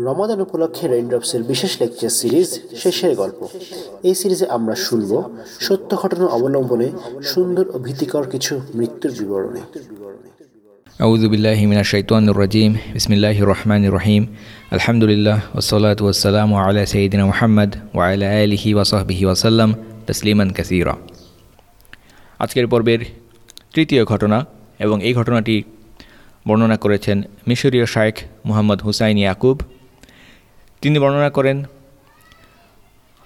রমাদান উপলক্ষে রেইনড্রপসের বিশেষ lecture series শেষের গল্প এই সিরিজে আমরা শুনব সত্য ঘটনা অবলম্বনে সুন্দর ও ভীতিকর কিছু মৃত্যুর বিবরণী أعوذ بالله من الشيطان الرجيم بسم الله الرحمن الرحيم الحمد لله والصلاة والسلام على سيدنا محمد وعلى آله وصحبه وسلم تسليما كثيرا আজকের পর্বের তৃতীয় ঘটনা এবং এই ঘটনাটি বর্ণনা করেছেন মিশরীয় শায়েখ মুহাম্মদ হুসাইন ইয়াকুব তিনি বর্ণনা করেন,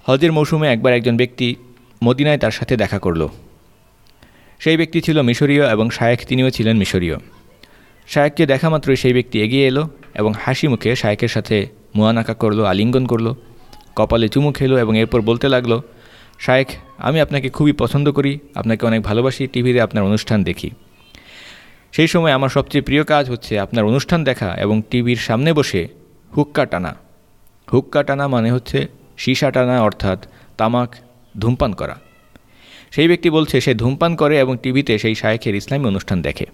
হজের মৌসুমে একবার একজন ব্যক্তি মদিনায় তার সাথে দেখা করল। সেই ব্যক্তি ছিল মিশরীয় এবং শায়েখ তিনিও ছিলেন মিশরীয়। শায়েককে দেখা মাত্রই সেই ব্যক্তি এগিয়ে এলো এবং হাসি মুখে শায়েকের সাথে মুয়ানাকা করল, আলিঙ্গন করল, কপালে চুমু খেলো এবং এরপর বলতে লাগল শায়েক আমি আপনাকে খুবই পছন্দ করি, আপনাকে অনেক ভালোবাসি, টিভিতে আপনার অনুষ্ঠান দেখি। সেই সময় আমার সবচেয়ে প্রিয় কাজ হচ্ছে আপনার অনুষ্ঠান দেখা এবং টিভির সামনে বসে হুক্কা টানা। হুক্কা টানা মানে হচ্ছে সীসা টানা অর্থাৎ তামাক ধূমপান করা। সেই ব্যক্তি বলছে, সে ধূমপান করে এবং টিভিতে সেই শায়েখের ইসলামী অনুষ্ঠান দেখে।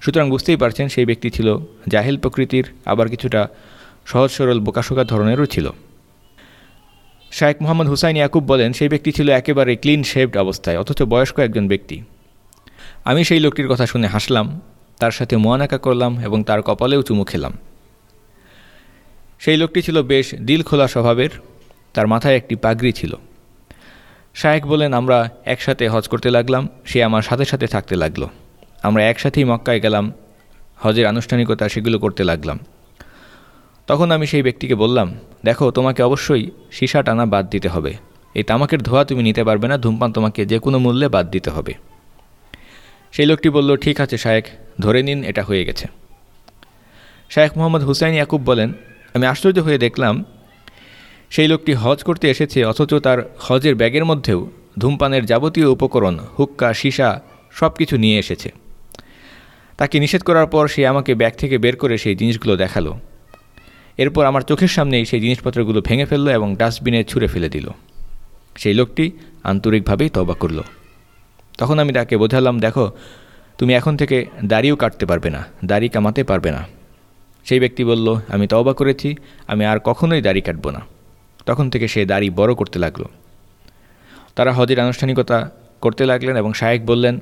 সুতরাং বুঝতেই পারছেন, সেই ব্যক্তি ছিল জাহেল প্রকৃতির, আবার কিছুটা সহজ সরল বোকাশোকা ধরনেরও ছিল। শায়েখ মোহাম্মদ হুসাইন ইয়াকুব বলেন, সেই ব্যক্তি ছিল একেবারে ক্লিন শেভড অবস্থায়, অথচ বয়স্ক একজন ব্যক্তি। আমি সেই লোকটির কথা শুনে হাসলাম, তার সাথে মোয়ানাকা করলাম এবং তার কপালেও চুমু খেলাম। সেই লোকটি ছিল বেশ দিল খোলা স্বভাবের, তার মাথায় একটি পাগড়ি ছিল। শায়েক বলেন আমরা একসাথে হজ করতে লাগলাম, সে আমার সাথে সাথে থাকতে লাগল। আমরা একসাথেই মক্কায় গেলাম, হজের আনুষ্ঠানিকতা সেগুলো করতে লাগলাম। তখন আমি সেই ব্যক্তিকে বললাম, দেখো, তোমাকে অবশ্যই সীসা টানা বাদ দিতে হবে। এই তামাকের ধোয়া তুমি নিতে পারবে না, ধূমপান তোমাকে যে কোনো মূল্যে বাদ দিতে হবে। সেই লোকটি বলল, ঠিক আছে শায়েক ধরে নিন, এটা হয়ে গেছে। শায়েখ মোহাম্মদ হুসাইন ইয়াকুব বলেন আমি আশ্চর্য হয়ে দেখলাম, সেই লোকটি হজ করতে এসেছে, অথচ তার হজের ব্যাগের মধ্যেও ধূমপানের যাবতীয় উপকরণ, হুক্কা, সীসা সব কিছু নিয়ে এসেছে। তাকে নিষেধ করার পর সে আমাকে ব্যাগ থেকে বের করে সেই জিনিসগুলো দেখাল। এরপর আমার চোখের সামনেই সেই জিনিসপত্রগুলো ভেঙে ফেলল এবং ডাস্টবিনে ছুঁড়ে ফেলে দিল। সেই লোকটি আন্তরিকভাবেই তবা করল। তখন আমি তাকে বোঝালাম, দেখো, তুমি এখন থেকে দাড়িও কাটতে পারবে না, দাড়ি কামাতে পারবে না। সেই ব্যক্তি বলল, আমি তওবা করেছি, আমি আর কখনোই দাড়ি কাটব না। তখন থেকে সে দাড়ি বড় করতে লাগল। তারা হজের আনুষ্ঠানিকতা করতে লাগলেন এবং শায়েক বললেন,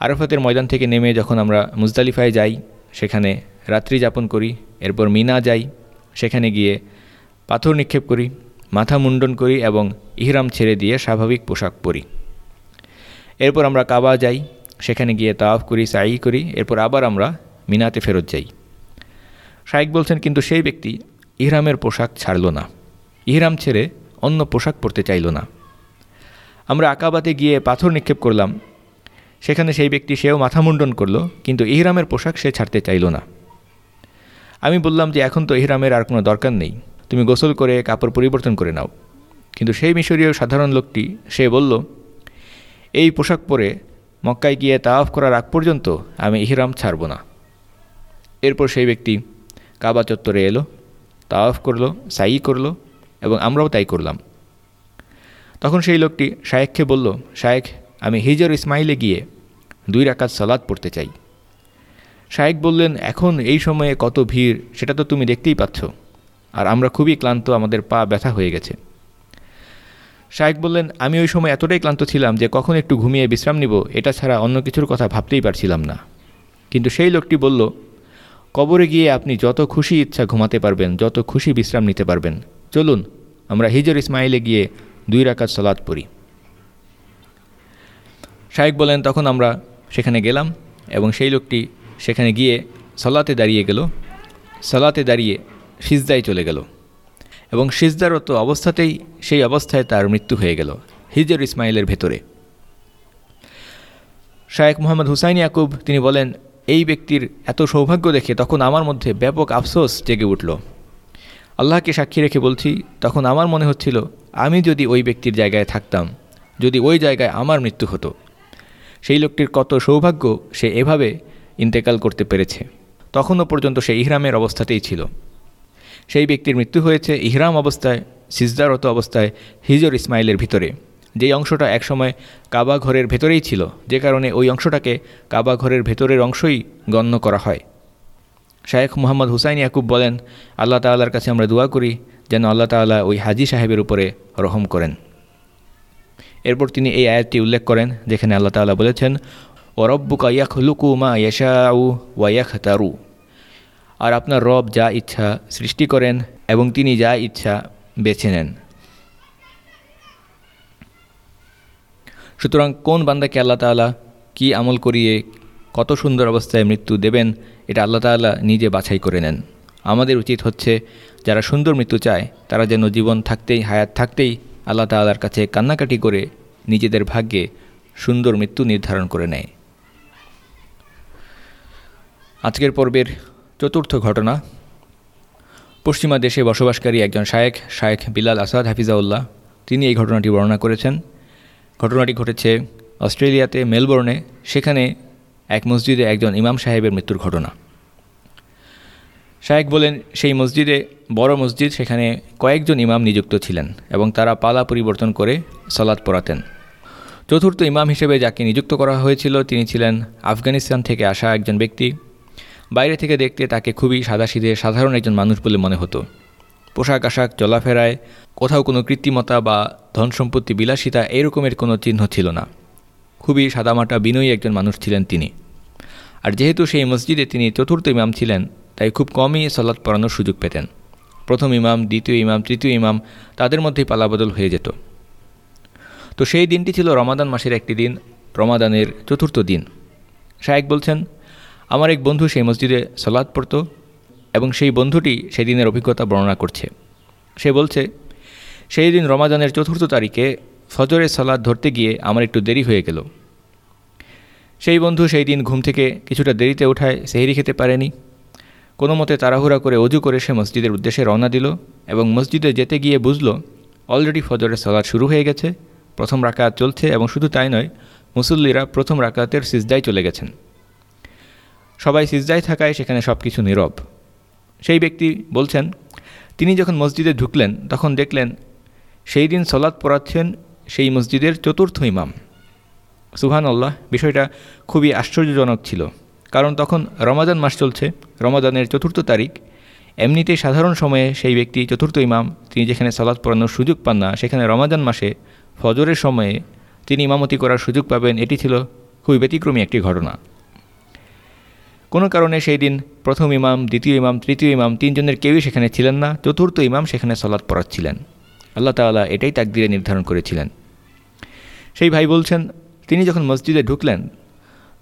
আরফাতের ময়দান থেকে নেমে যখন আমরা মুজদালিফায় যাই, সেখানে রাত্রি যাপন করি, এরপর মিনা যাই, সেখানে গিয়ে পাথর নিক্ষেপ করি, মাথা মুন্ডন করি এবং ইহরাম ছেড়ে দিয়ে স্বাভাবিক পোশাক পরি। এরপর আমরা কাবা যাই, সেখানে গিয়ে তাওয়াফ করি সাই করি, এরপর আবার আমরা মিনাতে ফেরত যাই। শাইক বলছেন, কিন্তু সেই ব্যক্তি ইহরামের পোশাক ছাড়ল না। ইহরাম ছেড়ে অন্য পোশাক পরতে চাইল না। আমরা আকাবাতে গিয়ে পাথর নিক্ষেপ করলাম। সেখানে সেই ব্যক্তি সেও মাথা মুন্ডন করল, কিন্তু ইহরামের পোশাক সে ছাড়তে চাইল না। আমি বললাম যে, এখন তো ইহরামের আর কোনো দরকার নেই। তুমি গোসল করে কাপড় পরিবর্তন করে নাও। কিন্তু সেই মিশরীয় সাধারণ লোকটি, সে বলল, এই পোশাক পরে মক্কায় গিয়ে তাওয়াফ করার আগ পর্যন্ত আমি ইহরাম ছাড়ব না। এরপর সেই ব্যক্তি কাবা চত্বরে এলো, তাওয়াফ করল, সাই করল এবং আমরাও তাই করলাম। তখন সেই লোকটি শায়েককে বলল, শায়েক, আমি হিজর ইসমাইলে গিয়ে দুই রাকাত সালাদ পড়তে চাই। শায়েক বললেন, এখন এই সময়ে কত ভিড়, সেটা তো তুমি দেখতেই পাচ্ছ। আর আমরা খুবই ক্লান্ত, আমাদের পা ব্যথা হয়ে গেছে। শায়েক বললেন, আমি ওই সময় এতটাই ক্লান্ত ছিলাম যে কখন একটু ঘুমিয়ে বিশ্রাম নিব, এটা ছাড়া অন্য কিছুর কথা ভাবতেই পারছিলাম না। কিন্তু সেই লোকটি বলল কবরে গিয়ে আপনি যত খুশি ইচ্ছা ঘুমাতে পারবেন, যত খুশি বিশ্রাম নিতে পারবেন। চলুন, আমরা হিজর ইসমাইলে গিয়ে দুই রাকাত সলাদ পড়ি। শায়েক বলেন, তখন আমরা সেখানে গেলাম এবং সেই লোকটি সেখানে গিয়ে সলাতে দাঁড়িয়ে গেল। সলাতে দাঁড়িয়ে সিজদায় চলে গেল এবং সিজদারত অবস্থাতেই সেই অবস্থায় তার মৃত্যু হয়ে গেল হিজর ইসমাইলের ভেতরে। শায়েক মোহাম্মদ হুসাইন ইয়াকুব, তিনি বলেন এই ব্যক্তির এত সৌভাগ্য দেখে তখন আমার মধ্যে ব্যাপক আফসোস জেগে উঠল। আল্লাহকে সাক্ষী রেখে বলছি, তখন আমার মনে হচ্ছিল, আমি যদি ওই ব্যক্তির জায়গায় থাকতাম, যদি ওই জায়গায় আমার মৃত্যু হতো, সেই লোকটির কত সৌভাগ্য সে এভাবে ইন্তেকাল করতে পেরেছে। তখনও পর্যন্ত সে ইহরামের অবস্থাতেই ছিল। সেই ব্যক্তির মৃত্যু হয়েছে ইহরাম অবস্থায়, সিজদারত অবস্থায় হিজর ইসমাইলের ভিতরে। যেই অংশটা একসময় কাবা ঘরের ভেতরেই ছিল, যে কারণে ওই অংশটাকে কাবা ঘরের ভেতরের অংশই গণ্য করা হয়। শায়েখ মোহাম্মদ হুসাইন ইয়াকুব বলেন, আল্লাহ তাল্লার কাছে আমরা দোয়া করি যেন আল্লাহ তাল্লাহ ওই হাজি সাহেবের উপরে রহম করেন। এরপর তিনি এই আয়াতটি উল্লেখ করেন, যেখানে আল্লাহ তাল্লাহ বলেছেন ওরব্বুকা ইয়াখলুকু মা ইয়াশাউ ওয়াইয়াখ তারু আর আপনার রব যা ইচ্ছা সৃষ্টি করেন এবং তিনি যা ইচ্ছা বেছে নেন। সুতরাং কোন বান্দাকে আল্লাহ তালা কী আমল করিয়ে কত সুন্দর অবস্থায় মৃত্যু দেবেন, এটা আল্লাহ তালা নিজে বাছাই করে নেন। আমাদের উচিত হচ্ছে যারা সুন্দর মৃত্যু চায়, তারা যেন জীবন থাকতেই, হায়াত থাকতেই আল্লাহ তাল্লার কাছে কান্নাকাটি করে নিজেদের ভাগ্যে সুন্দর মৃত্যু নির্ধারণ করে নেয়। আজকের পর্বের চতুর্থ ঘটনা, পশ্চিমা দেশে বসবাসকারী একজন শায়েখ শায়েখ বিলাল আসাদ হাফিজাউল্লাহ, তিনি এই ঘটনাটি বর্ণনা করেছেন। ঘটনাটি ঘটেছে অস্ট্রেলিয়াতে, মেলবোর্নে। সেখানে এক মসজিদে একজন ইমাম সাহেবের মৃত্যুর ঘটনা। শায়েক বলেন, সেই মসজিদে, বড় মসজিদ, সেখানে কয়েকজন ইমাম নিযুক্ত ছিলেন এবং তারা পালা পরিবর্তন করে সলাদ পড়াতেন। চতুর্থ ইমাম হিসেবে যাকে নিযুক্ত করা হয়েছিল, তিনি ছিলেন আফগানিস্তান থেকে আসা একজন ব্যক্তি। বাইরে থেকে দেখতে তাকে খুবই সাদাসিধে, সাধারণ একজন মানুষ বলে মনে হতো। পোশাক আশাক, চলাফেরায়, কোথাও কোনো কৃত্রিমতা বা ধন সম্পত্তি বিলাসিতা এরকমের কোনো চিহ্ন ছিল না। খুবই সাদামাটা, বিনয়ী একজন মানুষ ছিলেন তিনি। আর যেহেতু সেই মসজিদে তিনি চতুর্থ ইমাম ছিলেন, তাই খুব কমই সলাৎ পড়ানোর সুযোগ পেতেন। প্রথম ইমাম, দ্বিতীয় ইমাম, তৃতীয় ইমাম, তাদের মধ্যেই পালাবদল হয়ে যেত। তো সেই দিনটি ছিল রমাদান মাসের একটি দিন, রমাদানের চতুর্থ দিন। শায়েক বলছেন, আমার এক বন্ধু সেই মসজিদে সলাদ পড়ত এবং সেই বন্ধুটি সেদিনের অভিজ্ঞতা বর্ণনা করছে। সে বলছে সেই দিন রমাদানের চতুর্থ তারিখে ফজরের সালাদ ধরতে গিয়ে আমার একটু দেরি হয়ে গেল। সেই বন্ধু সেই দিন ঘুম থেকে কিছুটা দেরিতে ওঠায় সেহেরি খেতে পারেনি। কোনো মতে তাড়াহুড়া করে অজু করে সে মসজিদের উদ্দেশ্যে রওনা দিল এবং মসজিদে যেতে গিয়ে বুঝল অলরেডি ফজরের সালাদ শুরু হয়ে গেছে, প্রথম রাকাত চলছে এবং শুধু তাই নয়, মুসল্লিরা প্রথম রাকাতের সিজদায় চলে গেছেন। সবাই সিজদায় থাকায় সেখানে সব কিছু নীরব। সেই ব্যক্তি বলছেন, তিনি যখন মসজিদে ঢুকলেন, তখন দেখলেন সেই দিন সলাৎ পড়াচ্ছেন সেই মসজিদের চতুর্থ ইমাম। সুহান আল্লাহ বিষয়টা খুবই আশ্চর্যজনক ছিল। কারণ তখন রমাদান মাস চলছে রমাদানের চতুর্থ তারিখ। এমনিতেই সাধারণ সময়ে সেই ব্যক্তি চতুর্থ ইমাম, তিনি যেখানে সলাৎ পড়ানোর সুযোগ পান না, সেখানে রমাদান মাসে ফজরের সময়ে তিনি ইমামতি করার সুযোগ পাবেন, এটি ছিল খুবই ব্যতিক্রমী একটি ঘটনা। কোনো কারণে সেই দিন প্রথম ইমাম, দ্বিতীয় ইমাম, তৃতীয় ইমাম তিনজনের কেউই সেখানে ছিলেন না, চতুর্থ ইমাম সেখানে সলাদ পড়াচ্ছিলেন। আল্লাহ তাল্লাহ এটাই তাকদিরে নির্ধারণ করেছিলেন। সেই ভাই বলছেন, তিনি যখন মসজিদে ঢুকলেন,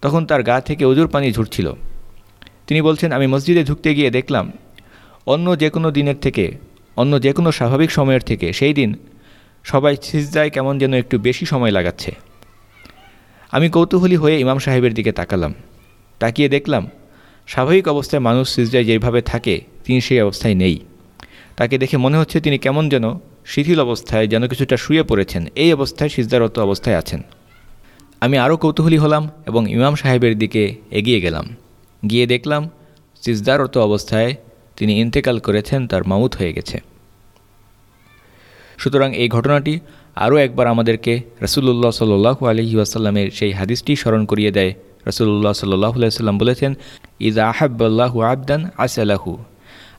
তখন তার গা থেকে অজুর পানি ঝুরছিল। তিনি বলছেন, আমি মসজিদে ঢুকতে গিয়ে দেখলাম, অন্য যে কোনো দিনের থেকে, অন্য যে কোনো স্বাভাবিক সময়ের থেকে, সেই দিন সবাই সিজদায় কেমন যেন একটু বেশি সময় লাগাচ্ছে। আমি কৌতূহলী হয়ে ইমাম সাহেবের দিকে তাকালাম। তাকিয়ে দেখলাম, স্বাভাবিক অবস্থায় মানুষ সিজদায় যেভাবে থাকে, তিনি সেই অবস্থায় নেই। তাকে দেখে মনে হচ্ছে তিনি কেমন যেন শিথিল অবস্থায় যেন কিছুটা শুয়ে পড়েছেন, এই অবস্থায় সিজদারত অবস্থায় আছেন। আমি আরও কৌতূহলী হলাম এবং ইমাম সাহেবের দিকে এগিয়ে গেলাম। গিয়ে দেখলাম সিজদারত অবস্থায় তিনি ইন্তেকাল করেছেন, তার মাউত হয়ে গেছে। সুতরাং এই ঘটনাটি আরও একবার আমাদেরকে রসুল্লাহ সাল্লু আলহি আসাল্লামের সেই হাদিসটি স্মরণ করিয়ে দেয়। রসুল্লাহ সাল্লাহ সাল্লাম বলেছেন ইজ আহাব্বাল্লাহু আবদান আসালাহু।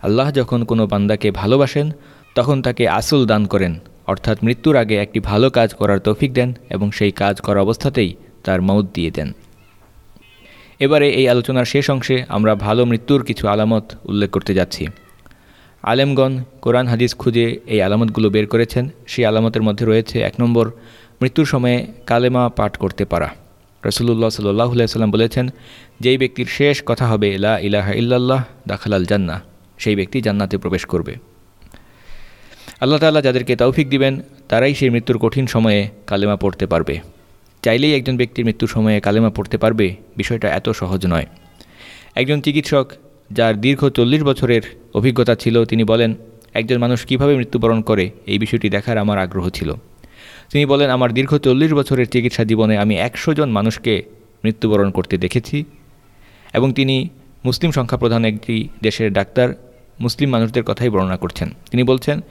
আল্লাহ যখন কোনো বান্দাকে ভালোবাসেন তখন তাকে আসল দান করেন, অর্থাৎ মৃত্যুর আগে একটি ভালো কাজ করার তৌফিক দেন এবং সেই কাজ করা অবস্থাতেই তার মৌত দিয়ে দেন। এবারে এই আলোচনার শেষ অংশে আমরা ভালো মৃত্যুর কিছু আলামত উল্লেখ করতে যাচ্ছি। আলেমগণ কোরআন, হাদিস খুঁজে এই আলামতগুলো বের করেছেন। সেই আলামতের মধ্যে রয়েছে এক নম্বর, মৃত্যুর সময়ে কালেমা পাঠ করতে পারা। রসুল্লাহ সাল্লাহ সাল্লাম বলেছেন, যেই ব্যক্তির শেষ কথা হবে, লা ইলাহা ইল্লাল্লাহ, দাখালাল জান্না সেই ব্যক্তি জান্নাতে প্রবেশ করবে। আল্লাহ তাল্লাহ যাদেরকে তৌফিক দিবেন, তারাই সেই মৃত্যুর কঠিন সময়ে কালেমা পড়তে পারবে। চাইলেই একজন ব্যক্তির মৃত্যুর সময়ে কালেমা পড়তে পারবে, বিষয়টা এত সহজ নয়। একজন চিকিৎসক যার দীর্ঘ চল্লিশ বছরের অভিজ্ঞতা ছিল, তিনি বলেন, একজন মানুষ কীভাবে মৃত্যুবরণ করে, এই বিষয়টি দেখার আমার আগ্রহ ছিল। তিনি বলেন, আমার দীর্ঘ চল্লিশ বছরের চিকিৎসা জীবনে আমি একশো জন মানুষকে মৃত্যুবরণ করতে দেখেছি। এবং তিনি মুসলিম সংখ্যাপ্রধান একটি দেশের ডাক্তার, মুসলিম মানুষদের কথাই বর্ণনা করছেন। তিনি বলছেন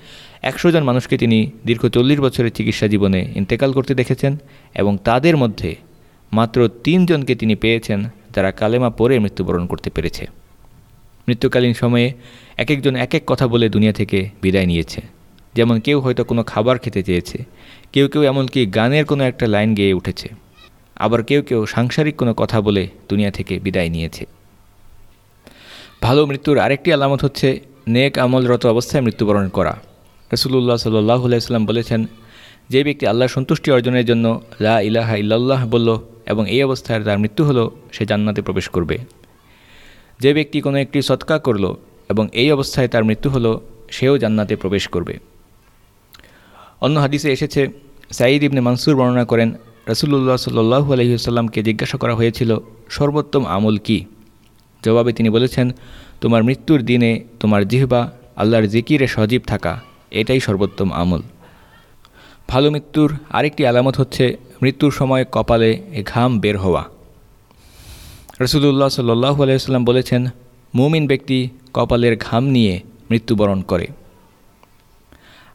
একশো জন মানুষকে তিনি দীর্ঘ চল্লিশ বছরের চিকিৎসা জীবনে ইন্তেকাল করতে দেখেছেন এবং তাদের মধ্যে মাত্র তিনজনকে তিনি পেয়েছেন যারা কালেমা পরে মৃত্যুবরণ করতে পেরেছে। মৃত্যুকালীন সময়ে এক একজন এক এক কথা বলে দুনিয়া থেকে বিদায় নিয়েছে। যেমন কেউ হয়তো কোনো খাবার খেতে চেয়েছে, কেউ কেউ এমনকি গানের কোনো একটা লাইন গেয়ে উঠেছে, আবার কেউ কেউ সাংসারিক কোনো কথা বলে দুনিয়া থেকে বিদায় নিয়েছে। ভালো মৃত্যুর আরেকটি আলামত হচ্ছে, নেক আমলরত অবস্থায় মৃত্যুবরণ করা। রসুল্লাহ সাল্লাহ আলাইসাল্লাম বলেছেন, যে ব্যক্তি আল্লাহর সন্তুষ্টি অর্জনের জন্য লা ইলাহা ইল্লাল্লাহ বলল, এবং এই অবস্থায় তার মৃত্যু হলো, সে জান্নাতে প্রবেশ করবে। যে ব্যক্তি কোনো একটি সৎকা করল, এবং এই অবস্থায় তার মৃত্যু হলো, সেও জান্নাতে প্রবেশ করবে। অন্য হাদিসে এসেছে, সাঈদ ইবনে মানসুর বর্ণনা করেন রসুল্লাহ সাল্লু আলহিউসাল্লামকে জিজ্ঞাসা করা হয়েছিল, সর্বোত্তম আমল কি? জবাবে তিনি বলেছেন, তোমার মৃত্যুর দিনে তোমার জিহবা আল্লাহর জিকিরে সজীব থাকা এটাই সর্বোত্তম আমল। ভালো মৃত্যুর আরেকটি আলামত হচ্ছে মৃত্যুর সময় কপালে ঘাম বের হওয়া। রসুল্লাহ সাল্লাহ আলাইসাল্লাম বলেছেন, মুমিন ব্যক্তি কপালের ঘাম নিয়ে মৃত্যুবরণ করে।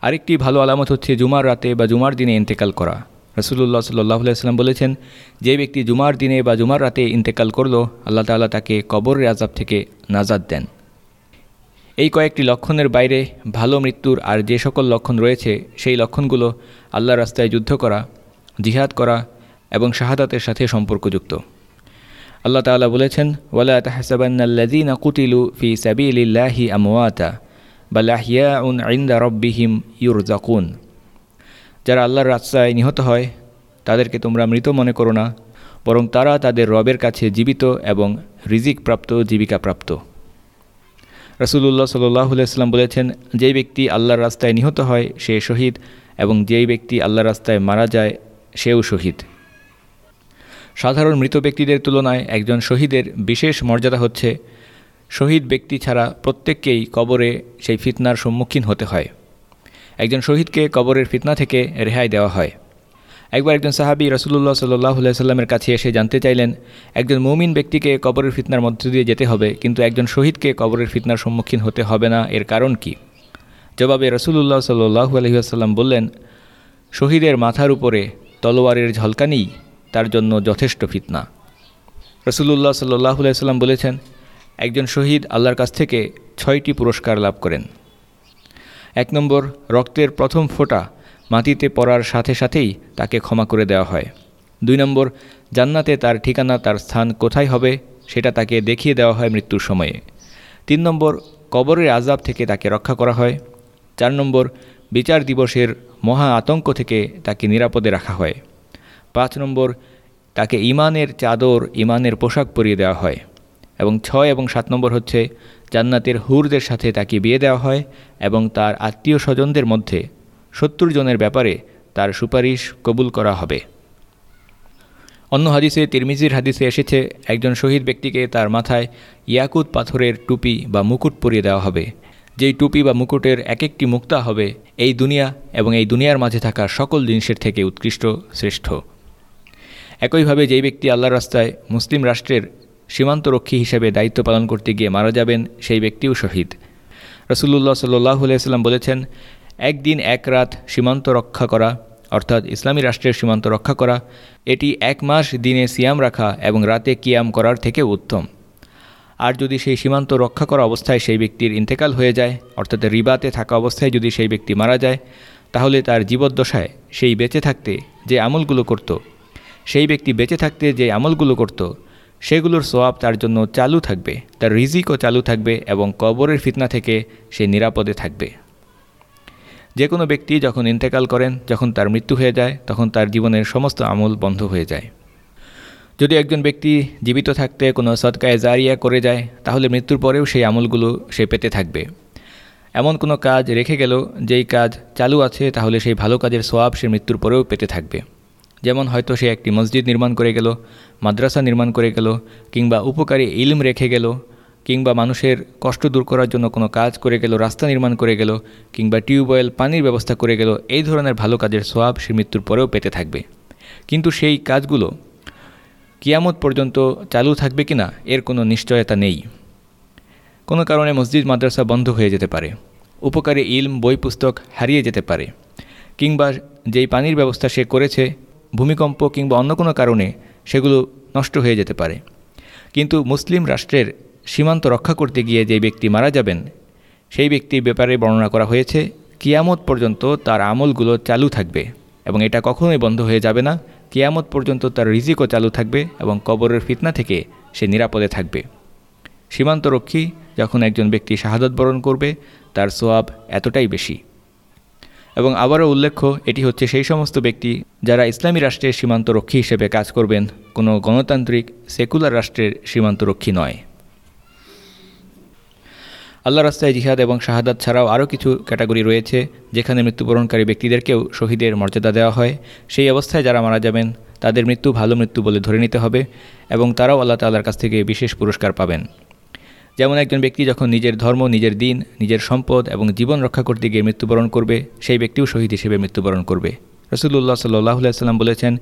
আরেকটি ভালো আলামত হচ্ছে জুমার রাতে বা জুমার দিনে ইন্তেকাল করা। রসুল্লাহ সাল্লাহ আলাইসাল্লাম বলেছেন, যে ব্যক্তি জুমার দিনে বা জুমার রাতে ইন্তেকাল করল, আল্লাহ তাল্লাহ তাকে কবরের আজাব থেকে নাজাদ দেন। এই কয়েকটি লক্ষণের বাইরে ভালো মৃত্যুর আর যে সকল লক্ষণ রয়েছে, সেই লক্ষণগুলো আল্লাহ রাস্তায় যুদ্ধ করা, জিহাদ করা এবং শাহাদাতের সাথে সম্পর্কযুক্ত। আল্লাহ তাআলা বলেছেন, ওয়ালা তাহসাবান্নাল্লাযীনা কুতিলু ফি সাবিলিল্লাহি আমওয়াতা, বাল আহইয়াউন ইনদা রাব্বিহিম ইউরজাকুন যারা আল্লাহর রাস্তায় নিহত হয়, তাদেরকে তোমরা মৃত মনে করো না, বরং তারা তাদের রবের কাছে জীবিত এবং রিজিক প্রাপ্ত জীবিকা প্রাপ্ত রসুল্লাহ সাল্লাহ সাল্লাম বলেছেন, যেই ব্যক্তি আল্লাহর রাস্তায় নিহত হয় সে শহীদ, এবং যেই ব্যক্তি আল্লাহর রাস্তায় মারা যায়, সেও শহীদ। সাধারণ মৃত ব্যক্তিদের তুলনায় একজন শহীদের বিশেষ মর্যাদা হচ্ছে, শহীদ ব্যক্তি ছাড়া প্রত্যেককেই কবরে সেই ফিতনার সম্মুখীন হতে হয়। একজন শহীদকে কবরের ফিতনা থেকে রেহাই দেওয়া হয়। একবার একজন সাহাবি রসুল্লাহ সাল্লাহ সাল্লামের কাছে এসে জানতে চাইলেন, একজন মৌমিন ব্যক্তিকে কবরের ফিতনার মধ্য দিয়ে যেতে হবে, কিন্তু একজন শহীদকে কবরের ফিতনার সম্মুখীন হতে হবে না, এর কারণ কি? জবাবে রসুল্লাহ সাল্লাহু আলহিহাসাল্লাম বললেন, শহীদের মাথার উপরে তলোয়ারের ঝলকানি তার জন্য যথেষ্ট ফিতনা। রসুল্লাহ সাল্লাহ সাল্লাম বলেছেন, একজন শহীদ আল্লাহর কাছ থেকে ছয়টি পুরস্কার লাভ করেন। এক নম্বর, রক্তের প্রথম ফোঁটা মাটিতে পড়ার সাথে সাথেই তাকে ক্ষমা করে দেওয়া হয়। দুই নম্বর, জান্নাতে তার ঠিকানা, তার স্থান কোথায় হবে সেটা তাকে দেখিয়ে দেওয়া হয় মৃত্যুর সময়ে। তিন নম্বর, কবরের আজাব থেকে তাকে রক্ষা করা হয়। চার নম্বর, বিচার দিবসের মহা আতঙ্ক থেকে তাকে নিরাপদে রাখা হয়। পাঁচ নম্বর, তাকে ইমানের চাদর, ইমানের পোশাক পরিয়ে দেওয়া হয়। এবং ছয় এবং সাত নম্বর হচ্ছে, জান্নাতের হুরদের সাথে তাকে বিয়ে দেওয়া হয় এবং তার আত্মীয় স্বজনদের মধ্যে সত্তর জনের ব্যাপারে তার সুপারিশ কবুল করা হবে। অন্য হাদিসে তিরমিজির হাদিসে এসেছে, একজন শহীদ ব্যক্তিকে তার মাথায় ইয়াকুত পাথরের টুপি বা মুকুট পরিয়ে দেওয়া হবে। যেই টুপি বা মুকুটের এক একটি মুক্তা হবে, এই দুনিয়া এবং এই দুনিয়ার মাঝে থাকা সকল জিনিসের থেকে উৎকৃষ্ট, শ্রেষ্ঠ। একইভাবে যেই ব্যক্তি আল্লাহর রাস্তায় মুসলিম রাষ্ট্রের সীমান্তরক্ষী হিসেবে দায়িত্ব পালন করতে গিয়ে মারা যাবেন, সেই ব্যক্তিও শহীদ। রসুল্লাহ সাল্লাহ আলাইসাল্লাম বলেছেন একদিন এক রাত সীমান্ত রক্ষা করা, অর্থাৎ ইসলামী রাষ্ট্রের সীমান্ত রক্ষা করা, এটি এক মাস দিনে সিয়াম রাখা এবং রাতে কিয়াম করার থেকে উত্তম। আর যদি সেই সীমান্ত রক্ষা করা অবস্থায় সেই ব্যক্তির ইন্তেকাল হয়ে যায়, অর্থাৎ রিবাতে থাকা অবস্থায় যদি সেই ব্যক্তি মারা যায়, তাহলে তার জীবদ্দশায় সেই বেঁচে থাকতে যে আমলগুলো করত, সেই ব্যক্তি বেঁচে থাকতে যে আমলগুলো করত, সেগুলোর সোয়াব তার জন্য চালু থাকবে, তার রিজিকও চালু থাকবে এবং কবরের ফিতনা থেকে সে নিরাপদে থাকবে। যে কোনো ব্যক্তি যখন ইন্তেকাল করেন, যখন তার মৃত্যু হয়ে যায়, তখন তার জীবনের সমস্ত আমল বন্ধ হয়ে যায়। যদি একজন ব্যক্তি জীবিত থাকতে কোনো সৎকায় জারিয়া করে যায়, তাহলে মৃত্যুর পরেও সেই আমলগুলো সে পেতে থাকবে। এমন কোনো কাজ রেখে গেল, যেই কাজ চালু আছে, তাহলে সেই ভালো কাজের সোয়াব সে মৃত্যুর পরেও পেতে থাকবে। যেমন হয়তো সে একটি মসজিদ নির্মাণ করে গেল, মাদ্রাসা নির্মাণ করে গেল, কিংবা উপকারী ইলম রেখে গেল কিংবা মানুষের কষ্ট দূর করার জন্য কোনো কাজ করে গেল, রাস্তা নির্মাণ করে গেল, কিংবা টিউবওয়েল পানির ব্যবস্থা করে গেল, এই ধরনের ভালো কাজের সোয়াব সে মৃত্যুর পরেও পেতে থাকবে। কিন্তু সেই কাজগুলো কিয়ামত পর্যন্ত চালু থাকবে কি না এর কোনো নিশ্চয়তা নেই। কোনো কারণে মসজিদ, মাদ্রাসা বন্ধ হয়ে যেতে পারে, উপকারী ইলম, বই পুস্তক হারিয়ে যেতে পারে, কিংবা যেই পানির ব্যবস্থা সে করেছে, ভূমিকম্প কিংবা অন্য কোনো কারণে সেগুলো নষ্ট হয়ে যেতে পারে। কিন্তু মুসলিম রাষ্ট্রের সীমান্ত রক্ষা করতে গিয়ে যে ব্যক্তি মারা যাবেন, সেই ব্যক্তির ব্যাপারে বর্ণনা করা হয়েছে, কিয়ামত পর্যন্ত তার আমলগুলো চালু থাকবে এবং এটা কখনোই বন্ধ হয়ে যাবে না। কিয়ামত পর্যন্ত তার রিজিকও চালু থাকবে এবং কবরের ফিতনা থেকে সে নিরাপদে থাকবে। সীমান্তরক্ষী যখন একজন ব্যক্তি শাহাদত বরণ করবে, তার সোয়াব এতটাই বেশি। এবং আবারও উল্লেখ্য, এটি হচ্ছে সেই সমস্ত ব্যক্তি যারা ইসলামী রাষ্ট্রের সীমান্তরক্ষী হিসেবে কাজ করবেন, কোনো গণতান্ত্রিক, সেকুলার রাষ্ট্রের সীমান্তরক্ষী নয়। আল্লাহ রাস্তায় জিহাদ এবং শাহাদাত ছাড়াও আরও কিছু ক্যাটাগরি রয়েছে, যেখানে মৃত্যুবরণকারী ব্যক্তিদেরকেও শহীদের মর্যাদা দেওয়া হয়। সেই অবস্থায় যারা মারা যাবেন, তাদের মৃত্যু ভালো মৃত্যু বলে ধরে নিতে হবে এবং তারাও আল্লাহ তাল্লার কাছ থেকে বিশেষ পুরস্কার পাবেন। যেমন একজন ব্যক্তি যখন নিজের ধর্ম, নিজের দিন, নিজের সম্পদ এবং জীবন রক্ষা করতে গিয়ে মৃত্যুবরণ করবে, সেই ব্যক্তিও শহীদ হিসেবে মৃত্যুবরণ করবে। রসুল্লাহ সাল্লাহ সাল্লাম বলেছেন,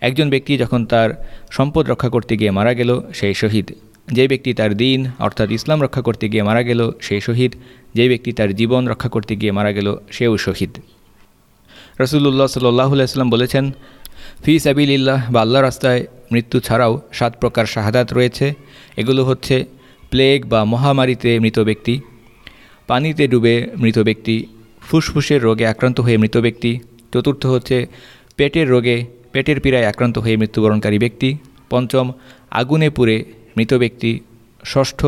একজন ব্যক্তি যখন তার সম্পদ রক্ষা করতে গিয়ে মারা গেল সেই শহীদ। যে ব্যক্তি তার দিন, অর্থাৎ ইসলাম রক্ষা করতে গিয়ে মারা গেল, সে শহীদ। যে ব্যক্তি তার জীবন রক্ষা করতে গিয়ে মারা গেল, সেও শহীদ। রসুল্লাহ সাল্লাহ সাল্লাম বলেছেন, ফি সাবিল্লাহ বা আল্লাহ রাস্তায় মৃত্যু ছাড়াও সাত প্রকার শাহাদাত রয়েছে। এগুলো হচ্ছে, প্লেগ বা মহামারীতে মৃত ব্যক্তি, পানিতে ডুবে মৃত ব্যক্তি, ফুসফুসের রোগে আক্রান্ত হয়ে মৃত ব্যক্তি, চতুর্থ হচ্ছে, পেটের রোগে, পেটের পীড়ায় আক্রান্ত হয়ে মৃত্যুবরণকারী ব্যক্তি, পঞ্চম, আগুনে পুড়ে মৃত ব্যক্তি ষষ্ঠ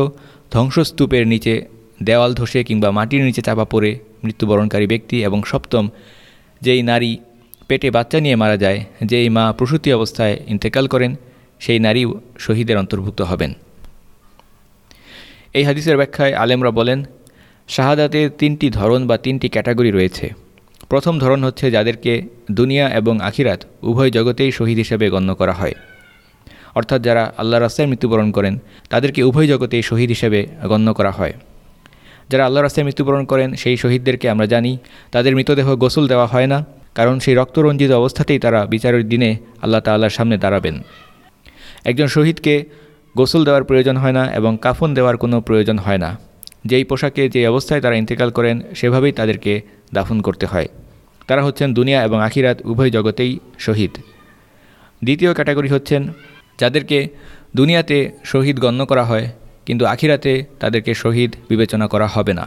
ধ্বংসস্তূপের নিচে দেওয়াল ধসে কিংবা মাটির নিচে চাপা পড়ে মৃত্যুবরণকারী ব্যক্তি এবং সপ্তম যেই নারী পেটে বাচ্চা নিয়ে মারা যায়, যেই মা প্রসূতি অবস্থায় ইন্তেকাল করেন, সেই নারীও শহীদের অন্তর্ভুক্ত হবেন। এই হাদিসের ব্যাখ্যায় আলেমরা বলেন, শাহাদাতের তিনটি ধরন বা তিনটি ক্যাটাগরি রয়েছে। প্রথম ধরন হচ্ছে যাদেরকে দুনিয়া এবং আখিরাত উভয় জগতেই শহীদ হিসেবে গণ্য করা হয়। অর্থাৎ যারা আল্লাহ রাস্তায় মৃত্যুবরণ করেন, তাদেরকে উভয় জগতেই শহীদ হিসেবে গণ্য করা হয়। যারা আল্লাহ রাস্তায় মৃত্যুবরণ করেন, সেই শহীদদেরকে আমরা জানি, তাদের মৃতদেহ গোসল দেওয়া হয় না, কারণ সেই রক্তরঞ্জিত অবস্থাতেই তারা বিচারের দিনে আল্লাহ তাল্লাহর সামনে দাঁড়াবেন। একজন শহীদকে গোসল দেওয়ার প্রয়োজন হয় না এবং কাফন দেওয়ার কোনো প্রয়োজন হয় না। যেই পোশাকে যে অবস্থায় তারা ইন্তেকাল করেন, সেভাবেই তাদেরকে দাফন করতে হয়। তারা হচ্ছেন দুনিয়া এবং আখিরাত উভয় জগতেই শহীদ। দ্বিতীয় ক্যাটাগরি হচ্ছেন যাদেরকে দুনিয়াতে শহীদ গণ্য করা হয়, কিন্তু আখিরাতে তাদেরকে শহীদ বিবেচনা করা হবে না।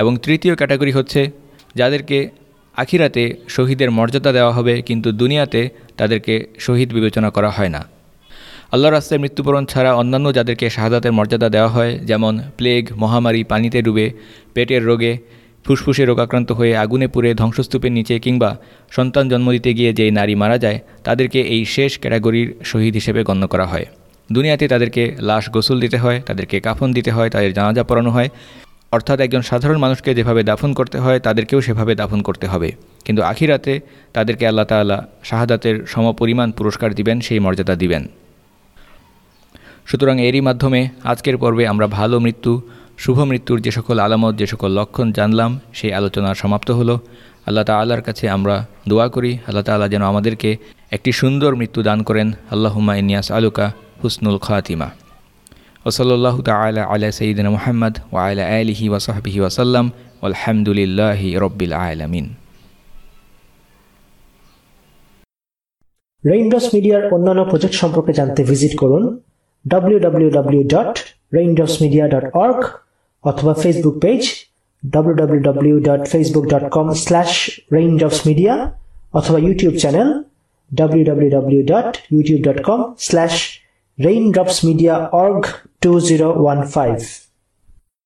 এবং তৃতীয় ক্যাটাগরি হচ্ছে যাদেরকে আখিরাতে শহীদের মর্যাদা দেওয়া হবে, কিন্তু দুনিয়াতে তাদেরকে শহীদ বিবেচনা করা হয় না। আল্লাহ রাস্তায় মৃত্যুবরণ ছাড়া অন্যান্য যাদেরকে শাহাদাতের মর্যাদা দেওয়া হয়, যেমন প্লেগ, মহামারী, পানিতে ডুবে, পেটের রোগে ফুসফুসে রোগাক্রান্ত হয়ে আগুনে পুড়ে ধ্বংসস্তূপের নিচে কিংবা সন্তান জন্ম দিতে গিয়ে যেই নারী মারা যায়, তাদেরকে এই শেষ ক্যাটাগরির শহীদ হিসেবে গণ্য করা হয়। দুনিয়াতে তাদেরকে লাশ গোসল দিতে হয়, তাদেরকে কাফন দিতে হয়, তাদের জানাজা পড়ানো হয়। অর্থাৎ একজন সাধারণ মানুষকে যেভাবে দাফন করতে হয়, তাদেরকেও সেভাবে দাফন করতে হবে। কিন্তু আখিরাতে তাদেরকে আল্লাহ তাল্লাহ শাহাদাতের সমপরিমাণ পুরস্কার দিবেন, সেই মর্যাদা দিবেন। সুতরাং এরই মাধ্যমে আজকের পর্বে আমরা ভালো মৃত্যু শুভ মৃত্যুর যে সকল আলামত, যে সকল লক্ষণ জানলাম, সেই আলোচনা সমাপ্ত হলো। আল্লাহ তাল্লাহর কাছে আমরা দোয়া করি। আল্লাহ তাল্লাহ যেন আমাদেরকে একটি সুন্দর মৃত্যু দান করেন। আল্লাহুম্মা ইনিয়াস আলুকা হুসনুল খাতিমা। ওসল্লাহ তালা আলা সঈদিন মোহাম্মদ ওয়াইলা আলিহি ওয়াসাহবিহি ওয়াসাল্লাম আলহামদুলিল্লাহি রব্বিল আলমিন। রেইনড্রপস মিডিয়ার অন্যান্য প্রজেক্ট সম্পর্কে জানতে ভিজিট করুন। W W W dot raindrops media dot www.raindropsmedia.org অথবা ফেসবুক পেজ www.facebook.com/raindropsmedia অথবা ইউটিউব চ্যানেল www.youtube.com/raindropsmediaorg2015